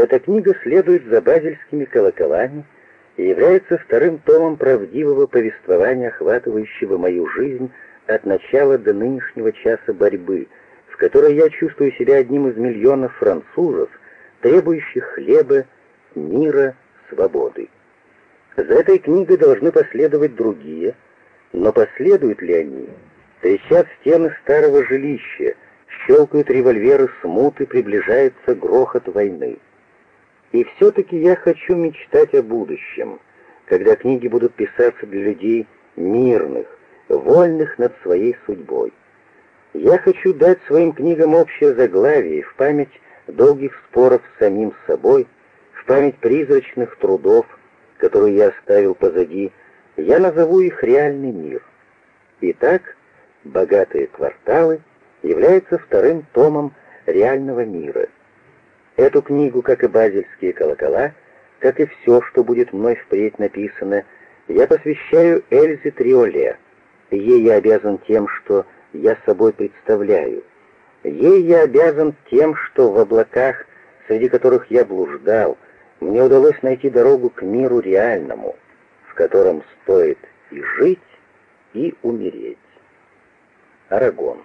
Эта книга следует за базельскими колоколами и является вторым томом правдивого повествования, охватывающего мою жизнь от начала до нынешнего часа борьбы, в которой я чувствую себя одним из миллионов французов, требующих хлеба, мира, свободы. За этой книгой должны последовать другие, но последуют ли они? Трещат стены старого жилища, щелкают револьверы смуты, приближается грохот войны. И все-таки я хочу мечтать о будущем, когда книги будут писаться для людей мирных, вольных над своей судьбой. Я хочу дать своим книгам общее заглавие в память долгих споров с самим собой, в память призрачных трудов, которые я оставил позади, я назову их реальный мир. Итак, «Богатые кварталы» является вторым томом реального мира. Эту книгу, как и базельские колокола, как и все, что будет мной впредь написано, я посвящаю Эльзе Триоле. Ей я обязан тем, что я собой представляю. Ей я обязан тем, что в облаках, среди которых я блуждал, мне удалось найти дорогу к миру реальному, в котором стоит и жить, и умереть. Арагон.